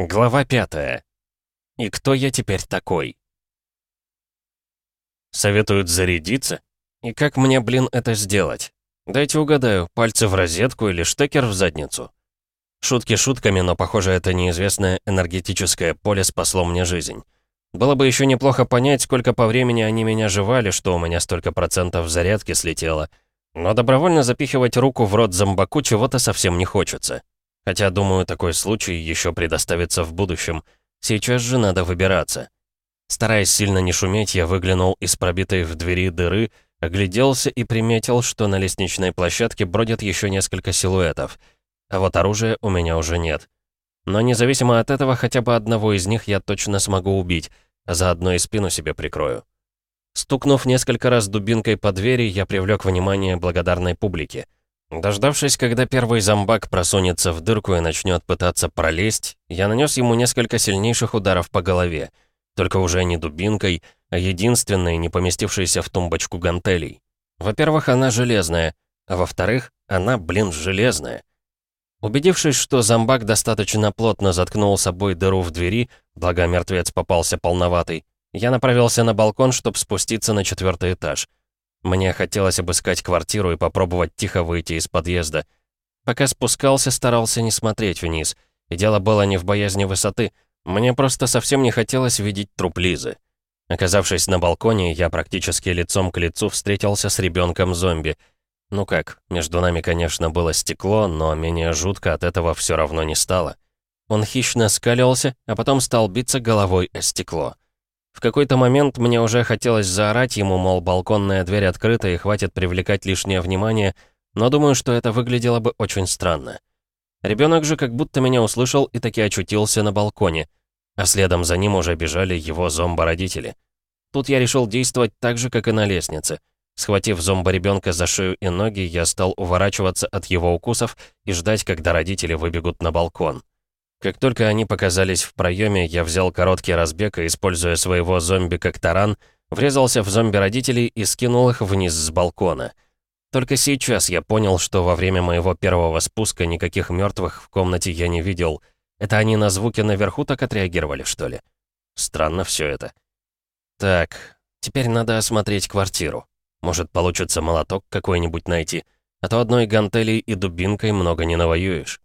Глава пятая. И кто я теперь такой? Советуют зарядиться? И как мне, блин, это сделать? Дайте угадаю, пальцы в розетку или штекер в задницу? Шутки шутками, но, похоже, это неизвестное энергетическое поле спасло мне жизнь. Было бы еще неплохо понять, сколько по времени они меня жевали, что у меня столько процентов зарядки слетело. Но добровольно запихивать руку в рот зомбаку чего-то совсем не хочется. Хотя, думаю, такой случай еще предоставится в будущем. Сейчас же надо выбираться. Стараясь сильно не шуметь, я выглянул из пробитой в двери дыры, огляделся и приметил, что на лестничной площадке бродят еще несколько силуэтов. А вот оружия у меня уже нет. Но независимо от этого, хотя бы одного из них я точно смогу убить, а заодно и спину себе прикрою. Стукнув несколько раз дубинкой по двери, я привлек внимание благодарной публики. Дождавшись, когда первый зомбак просунется в дырку и начнет пытаться пролезть, я нанес ему несколько сильнейших ударов по голове. Только уже не дубинкой, а единственной, не поместившейся в тумбочку гантелей. Во-первых, она железная, а во-вторых, она, блин, железная. Убедившись, что зомбак достаточно плотно заткнул собой дыру в двери, благо мертвец попался полноватый, я направился на балкон, чтобы спуститься на четвертый этаж. Мне хотелось обыскать квартиру и попробовать тихо выйти из подъезда. Пока спускался, старался не смотреть вниз. И дело было не в боязни высоты. Мне просто совсем не хотелось видеть труп Лизы. Оказавшись на балконе, я практически лицом к лицу встретился с ребенком зомби. Ну как, между нами, конечно, было стекло, но менее жутко от этого все равно не стало. Он хищно скалился, а потом стал биться головой о стекло. В какой-то момент мне уже хотелось заорать ему, мол, балконная дверь открыта и хватит привлекать лишнее внимание, но думаю, что это выглядело бы очень странно. Ребенок же как будто меня услышал и таки очутился на балконе, а следом за ним уже бежали его зомбо-родители. Тут я решил действовать так же, как и на лестнице. Схватив зомбо-ребенка за шею и ноги, я стал уворачиваться от его укусов и ждать, когда родители выбегут на балкон. Как только они показались в проеме, я взял короткий разбег и, используя своего зомби как таран, врезался в зомби родителей и скинул их вниз с балкона. Только сейчас я понял, что во время моего первого спуска никаких мертвых в комнате я не видел. Это они на звуки наверху так отреагировали, что ли? Странно все это. Так, теперь надо осмотреть квартиру. Может, получится молоток какой-нибудь найти. А то одной гантелей и дубинкой много не навоюешь.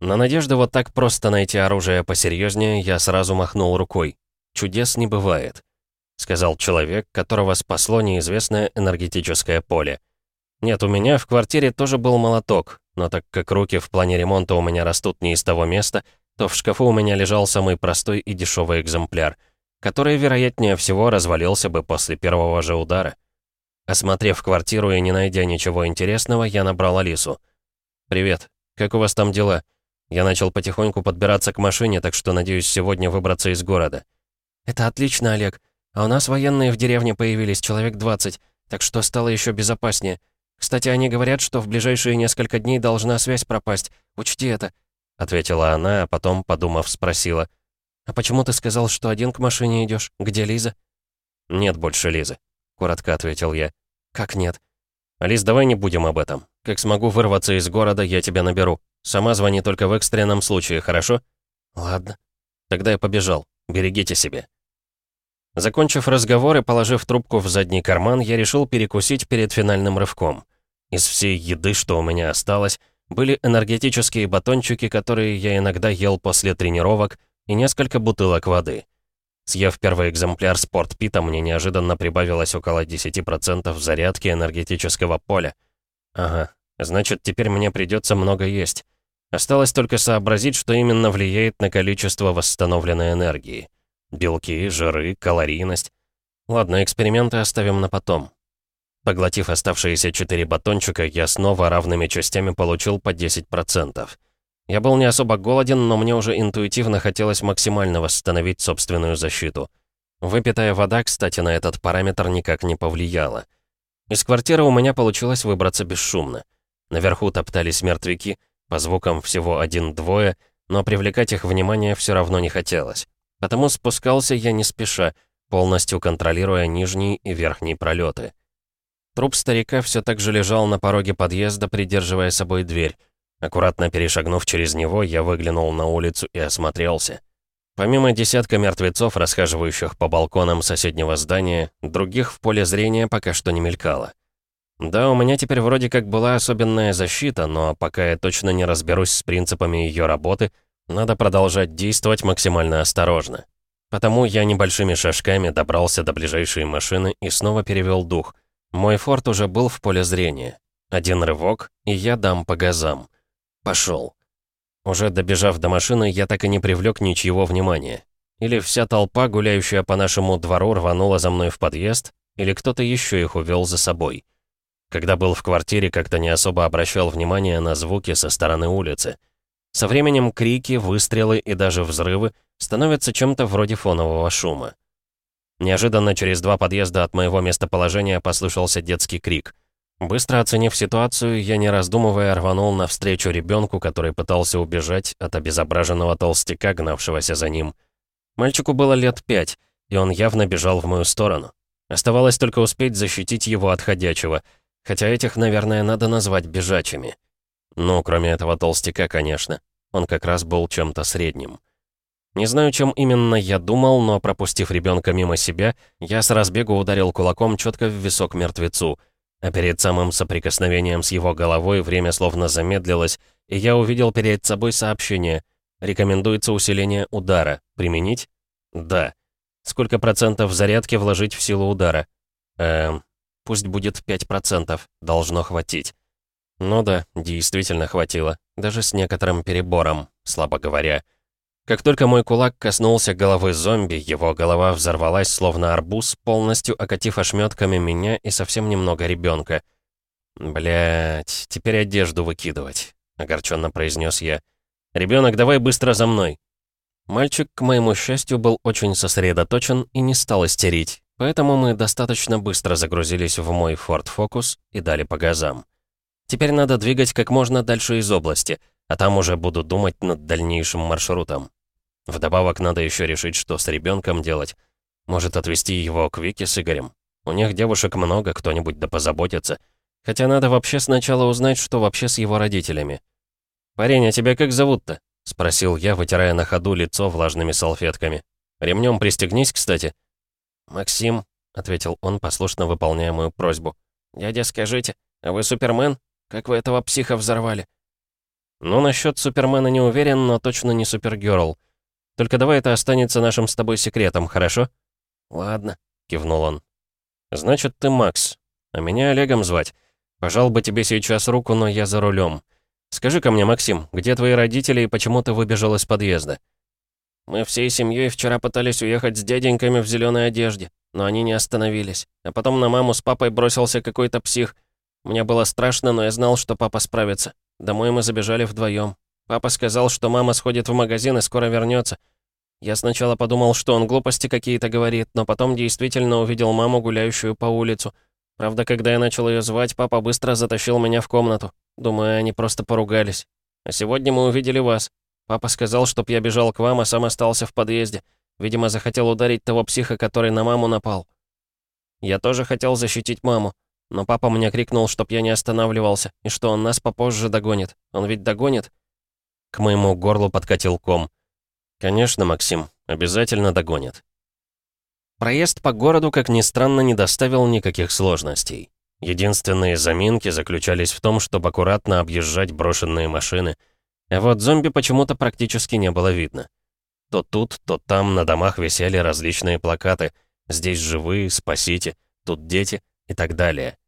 На надежду вот так просто найти оружие посерьезнее, я сразу махнул рукой. «Чудес не бывает», — сказал человек, которого спасло неизвестное энергетическое поле. «Нет, у меня в квартире тоже был молоток, но так как руки в плане ремонта у меня растут не из того места, то в шкафу у меня лежал самый простой и дешевый экземпляр, который, вероятнее всего, развалился бы после первого же удара. Осмотрев квартиру и не найдя ничего интересного, я набрал Алису. «Привет, как у вас там дела?» Я начал потихоньку подбираться к машине, так что надеюсь сегодня выбраться из города. Это отлично, Олег. А у нас военные в деревне появились, человек 20, так что стало еще безопаснее. Кстати, они говорят, что в ближайшие несколько дней должна связь пропасть. Учти это. Ответила она, а потом, подумав, спросила. «А почему ты сказал, что один к машине идешь? Где Лиза?» «Нет больше Лизы», — коротко ответил я. «Как нет?» «Алис, давай не будем об этом. Как смогу вырваться из города, я тебя наберу. Сама звони только в экстренном случае, хорошо?» «Ладно». «Тогда я побежал. Берегите себя». Закончив разговор и положив трубку в задний карман, я решил перекусить перед финальным рывком. Из всей еды, что у меня осталось, были энергетические батончики, которые я иногда ел после тренировок, и несколько бутылок воды. Съев первый экземпляр спортпита, мне неожиданно прибавилось около 10% зарядки энергетического поля. Ага, значит, теперь мне придется много есть. Осталось только сообразить, что именно влияет на количество восстановленной энергии. Белки, жиры, калорийность. Ладно, эксперименты оставим на потом. Поглотив оставшиеся 4 батончика, я снова равными частями получил по 10%. Я был не особо голоден, но мне уже интуитивно хотелось максимально восстановить собственную защиту. Выпитая вода, кстати, на этот параметр никак не повлияла. Из квартиры у меня получилось выбраться бесшумно. Наверху топтались мертвяки, по звукам всего один-двое, но привлекать их внимание все равно не хотелось. Потому спускался я не спеша, полностью контролируя нижние и верхние пролеты. Труп старика все так же лежал на пороге подъезда, придерживая собой дверь. Аккуратно перешагнув через него, я выглянул на улицу и осмотрелся. Помимо десятка мертвецов, расхаживающих по балконам соседнего здания, других в поле зрения пока что не мелькало. Да, у меня теперь вроде как была особенная защита, но пока я точно не разберусь с принципами ее работы, надо продолжать действовать максимально осторожно. Потому я небольшими шажками добрался до ближайшей машины и снова перевел дух. Мой форт уже был в поле зрения. Один рывок, и я дам по газам. Пошел. Уже добежав до машины, я так и не привлек ничьего внимания. Или вся толпа, гуляющая по нашему двору, рванула за мной в подъезд, или кто-то еще их увел за собой. Когда был в квартире, как-то не особо обращал внимания на звуки со стороны улицы. Со временем крики, выстрелы и даже взрывы становятся чем-то вроде фонового шума. Неожиданно через два подъезда от моего местоположения послышался детский крик. Быстро оценив ситуацию, я не раздумывая рванул навстречу ребенку, который пытался убежать от обезображенного толстяка, гнавшегося за ним. Мальчику было лет пять, и он явно бежал в мою сторону. Оставалось только успеть защитить его от ходячего, хотя этих, наверное, надо назвать бежачими. Ну, кроме этого толстяка, конечно. Он как раз был чем-то средним. Не знаю, чем именно я думал, но пропустив ребенка мимо себя, я с разбегу ударил кулаком четко в висок мертвецу. А перед самым соприкосновением с его головой время словно замедлилось, и я увидел перед собой сообщение. Рекомендуется усиление удара. Применить? Да. Сколько процентов зарядки вложить в силу удара? Эм, пусть будет 5%, должно хватить. Ну да, действительно хватило. Даже с некоторым перебором, слабо говоря. Как только мой кулак коснулся головы зомби, его голова взорвалась, словно арбуз, полностью окатив ошметками меня и совсем немного ребенка. Блять, теперь одежду выкидывать», — огорченно произнес я. Ребенок, давай быстро за мной». Мальчик, к моему счастью, был очень сосредоточен и не стал истерить, поэтому мы достаточно быстро загрузились в мой Ford Focus и дали по газам. Теперь надо двигать как можно дальше из области, а там уже буду думать над дальнейшим маршрутом. Вдобавок надо еще решить, что с ребенком делать. Может, отвезти его к Вике с Игорем? У них девушек много, кто-нибудь да позаботится. Хотя надо вообще сначала узнать, что вообще с его родителями. «Парень, а тебя как зовут-то?» — спросил я, вытирая на ходу лицо влажными салфетками. «Ремнем пристегнись, кстати». «Максим», — ответил он, послушно выполняя мою просьбу. «Дядя, скажите, а вы Супермен? Как вы этого психа взорвали?» «Ну, насчет Супермена не уверен, но точно не Супергерл. Только давай это останется нашим с тобой секретом, хорошо?» «Ладно», — кивнул он. «Значит, ты Макс. А меня Олегом звать. Пожал бы тебе сейчас руку, но я за рулем. Скажи-ка мне, Максим, где твои родители и почему ты выбежал из подъезда?» «Мы всей семьей вчера пытались уехать с дяденьками в зеленой одежде, но они не остановились. А потом на маму с папой бросился какой-то псих. Мне было страшно, но я знал, что папа справится. Домой мы забежали вдвоем. Папа сказал, что мама сходит в магазин и скоро вернется. Я сначала подумал, что он глупости какие-то говорит, но потом действительно увидел маму, гуляющую по улицу. Правда, когда я начал ее звать, папа быстро затащил меня в комнату. Думаю, они просто поругались. А сегодня мы увидели вас. Папа сказал, чтоб я бежал к вам, а сам остался в подъезде. Видимо, захотел ударить того психа, который на маму напал. Я тоже хотел защитить маму. Но папа мне крикнул, чтоб я не останавливался, и что он нас попозже догонит. Он ведь догонит? К моему горлу подкатил ком. «Конечно, Максим, обязательно догонит». Проезд по городу, как ни странно, не доставил никаких сложностей. Единственные заминки заключались в том, чтобы аккуратно объезжать брошенные машины. А вот зомби почему-то практически не было видно. То тут, то там на домах висели различные плакаты «Здесь живые, спасите», «Тут дети» и так далее.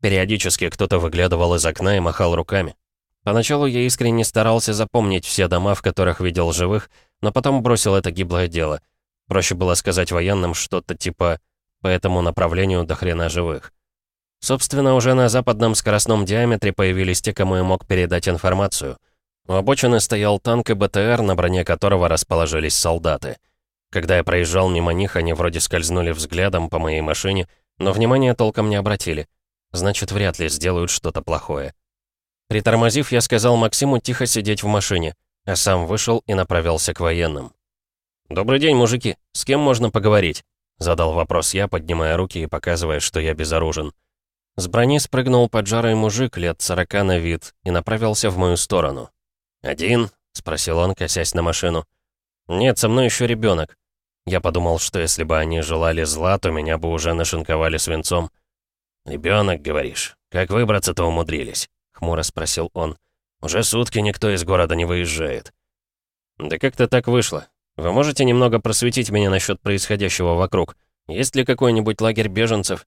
Периодически кто-то выглядывал из окна и махал руками. Поначалу я искренне старался запомнить все дома, в которых видел живых, но потом бросил это гиблое дело. Проще было сказать военным что-то типа «по этому направлению до хрена живых». Собственно, уже на западном скоростном диаметре появились те, кому я мог передать информацию. У обочины стоял танк и БТР, на броне которого расположились солдаты. Когда я проезжал мимо них, они вроде скользнули взглядом по моей машине, но внимания толком не обратили. Значит, вряд ли сделают что-то плохое. Притормозив, я сказал Максиму тихо сидеть в машине, а сам вышел и направился к военным. «Добрый день, мужики. С кем можно поговорить?» Задал вопрос я, поднимая руки и показывая, что я безоружен. С брони спрыгнул поджарый мужик лет сорока на вид и направился в мою сторону. «Один?» — спросил он, косясь на машину. «Нет, со мной еще ребенок. Я подумал, что если бы они желали зла, то меня бы уже нашинковали свинцом. «Ребенок, говоришь? Как выбраться-то умудрились?» — хмуро спросил он. «Уже сутки никто из города не выезжает». «Да как-то так вышло. Вы можете немного просветить меня насчет происходящего вокруг? Есть ли какой-нибудь лагерь беженцев?»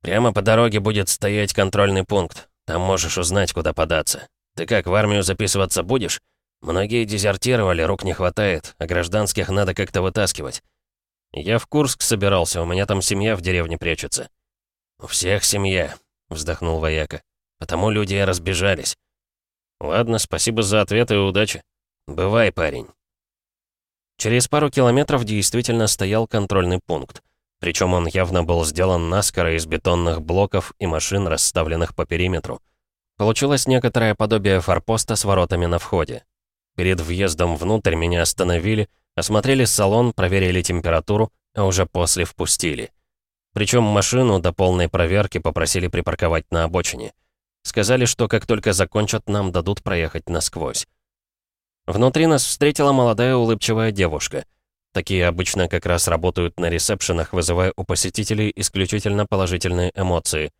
«Прямо по дороге будет стоять контрольный пункт. Там можешь узнать, куда податься. Ты как, в армию записываться будешь? Многие дезертировали, рук не хватает, а гражданских надо как-то вытаскивать. Я в Курск собирался, у меня там семья в деревне прячется». «У всех семья», — вздохнул вояка. «Потому люди и разбежались». «Ладно, спасибо за ответ и удачи. Бывай, парень». Через пару километров действительно стоял контрольный пункт. Причем он явно был сделан наскоро из бетонных блоков и машин, расставленных по периметру. Получилось некоторое подобие форпоста с воротами на входе. Перед въездом внутрь меня остановили, осмотрели салон, проверили температуру, а уже после впустили. Причем машину до полной проверки попросили припарковать на обочине. Сказали, что как только закончат, нам дадут проехать насквозь. Внутри нас встретила молодая улыбчивая девушка. Такие обычно как раз работают на ресепшенах, вызывая у посетителей исключительно положительные эмоции.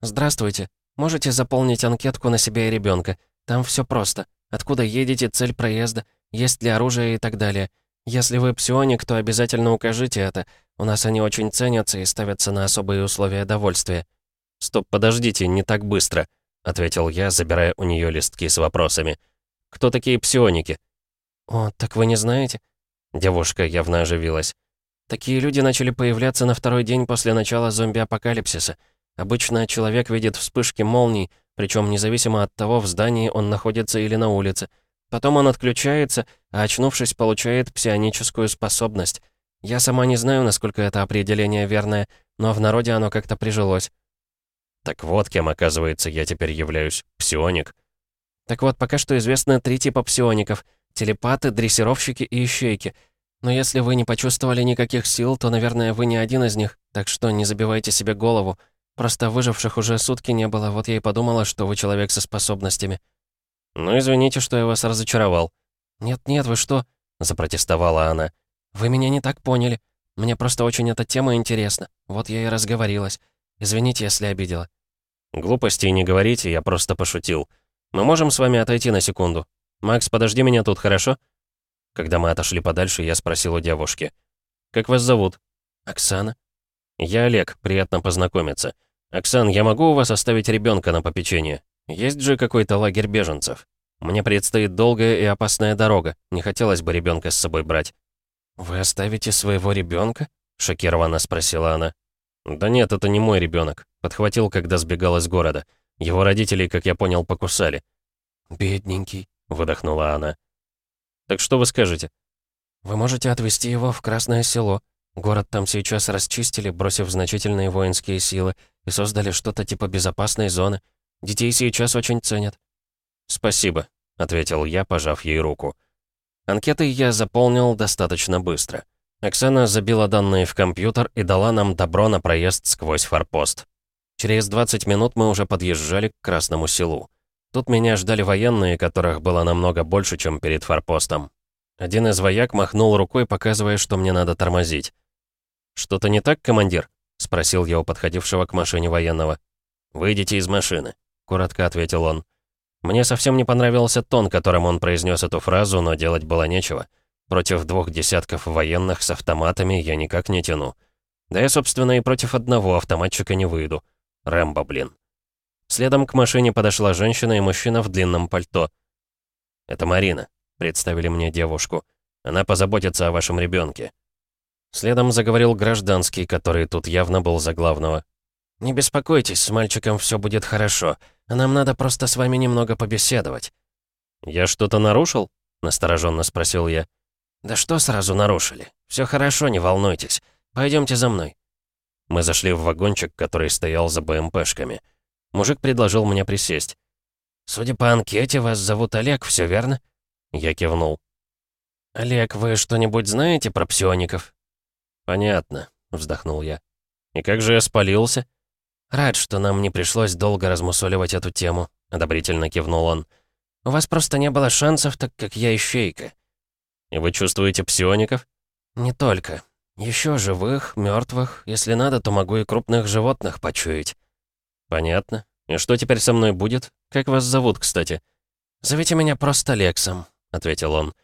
«Здравствуйте. Можете заполнить анкетку на себя и ребенка. Там все просто. Откуда едете, цель проезда, есть ли оружие и так далее. Если вы псионик, то обязательно укажите это. У нас они очень ценятся и ставятся на особые условия довольствия». «Стоп, подождите, не так быстро», — ответил я, забирая у нее листки с вопросами. «Кто такие псионики?» «О, так вы не знаете?» Девушка явно оживилась. «Такие люди начали появляться на второй день после начала зомби-апокалипсиса. Обычно человек видит вспышки молний, причем независимо от того, в здании он находится или на улице. Потом он отключается, а очнувшись, получает псионическую способность. Я сама не знаю, насколько это определение верное, но в народе оно как-то прижилось. Так вот, кем, оказывается, я теперь являюсь. Псионик. Так вот, пока что известно три типа псиоников. Телепаты, дрессировщики и ищейки. Но если вы не почувствовали никаких сил, то, наверное, вы не один из них, так что не забивайте себе голову. Просто выживших уже сутки не было, вот я и подумала, что вы человек со способностями». «Ну, извините, что я вас разочаровал». «Нет-нет, вы что?» — запротестовала она. «Вы меня не так поняли. Мне просто очень эта тема интересна. Вот я и разговорилась. Извините, если обидела». «Глупостей не говорите, я просто пошутил. Мы можем с вами отойти на секунду. Макс, подожди меня тут, хорошо?» Когда мы отошли подальше, я спросил у девушки. «Как вас зовут?» «Оксана». «Я Олег, приятно познакомиться. «Оксан, я могу у вас оставить ребенка на попечение? Есть же какой-то лагерь беженцев? Мне предстоит долгая и опасная дорога. Не хотелось бы ребенка с собой брать». «Вы оставите своего ребенка? шокированно спросила она. «Да нет, это не мой ребенок. Подхватил, когда сбегал из города. Его родители, как я понял, покусали». «Бедненький», — выдохнула она. «Так что вы скажете?» «Вы можете отвезти его в Красное Село. Город там сейчас расчистили, бросив значительные воинские силы, и создали что-то типа безопасной зоны. Детей сейчас очень ценят». «Спасибо», — ответил я, пожав ей руку. Анкеты я заполнил достаточно быстро. Оксана забила данные в компьютер и дала нам добро на проезд сквозь форпост. Через 20 минут мы уже подъезжали к Красному селу. Тут меня ждали военные, которых было намного больше, чем перед форпостом. Один из вояк махнул рукой, показывая, что мне надо тормозить. «Что-то не так, командир?» — спросил я у подходившего к машине военного. «Выйдите из машины», — коротко ответил он. Мне совсем не понравился тон, которым он произнес эту фразу, но делать было нечего. Против двух десятков военных с автоматами я никак не тяну. Да я, собственно, и против одного автоматчика не выйду. Рэмбо, блин. Следом к машине подошла женщина и мужчина в длинном пальто. «Это Марина», — представили мне девушку. «Она позаботится о вашем ребенке. Следом заговорил гражданский, который тут явно был за главного. «Не беспокойтесь, с мальчиком все будет хорошо. Нам надо просто с вами немного побеседовать». «Я что-то нарушил?» — настороженно спросил я. «Да что сразу нарушили? Все хорошо, не волнуйтесь. Пойдемте за мной». Мы зашли в вагончик, который стоял за БМПшками. Мужик предложил мне присесть. «Судя по анкете, вас зовут Олег, все верно?» Я кивнул. «Олег, вы что-нибудь знаете про псиоников?» «Понятно», — вздохнул я. «И как же я спалился?» «Рад, что нам не пришлось долго размусоливать эту тему», — одобрительно кивнул он. «У вас просто не было шансов, так как я ищейка». И вы чувствуете псиоников? Не только. Еще живых, мертвых. Если надо, то могу и крупных животных почуять. Понятно. И что теперь со мной будет? Как вас зовут, кстати? «Зовите меня просто Лексом», — ответил он.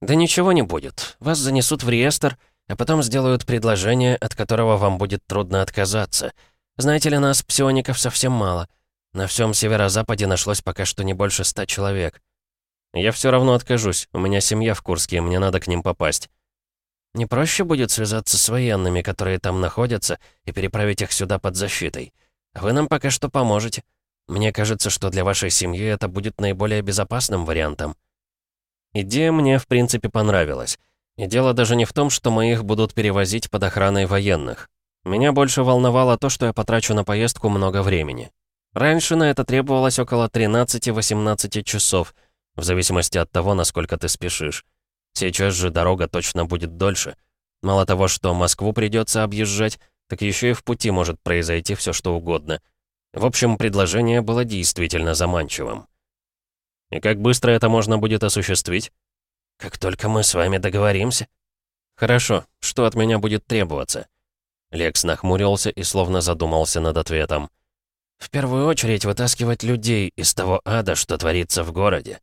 «Да ничего не будет. Вас занесут в реестр, а потом сделают предложение, от которого вам будет трудно отказаться. Знаете ли, нас, псиоников, совсем мало. На всем северо-западе нашлось пока что не больше ста человек». «Я все равно откажусь. У меня семья в Курске, и мне надо к ним попасть». «Не проще будет связаться с военными, которые там находятся, и переправить их сюда под защитой. Вы нам пока что поможете. Мне кажется, что для вашей семьи это будет наиболее безопасным вариантом». Идея мне, в принципе, понравилась. И дело даже не в том, что мы их будут перевозить под охраной военных. Меня больше волновало то, что я потрачу на поездку много времени. Раньше на это требовалось около 13-18 часов, в зависимости от того, насколько ты спешишь. Сейчас же дорога точно будет дольше. Мало того, что Москву придется объезжать, так еще и в пути может произойти все что угодно. В общем, предложение было действительно заманчивым. «И как быстро это можно будет осуществить?» «Как только мы с вами договоримся». «Хорошо. Что от меня будет требоваться?» Лекс нахмурился и словно задумался над ответом. «В первую очередь вытаскивать людей из того ада, что творится в городе».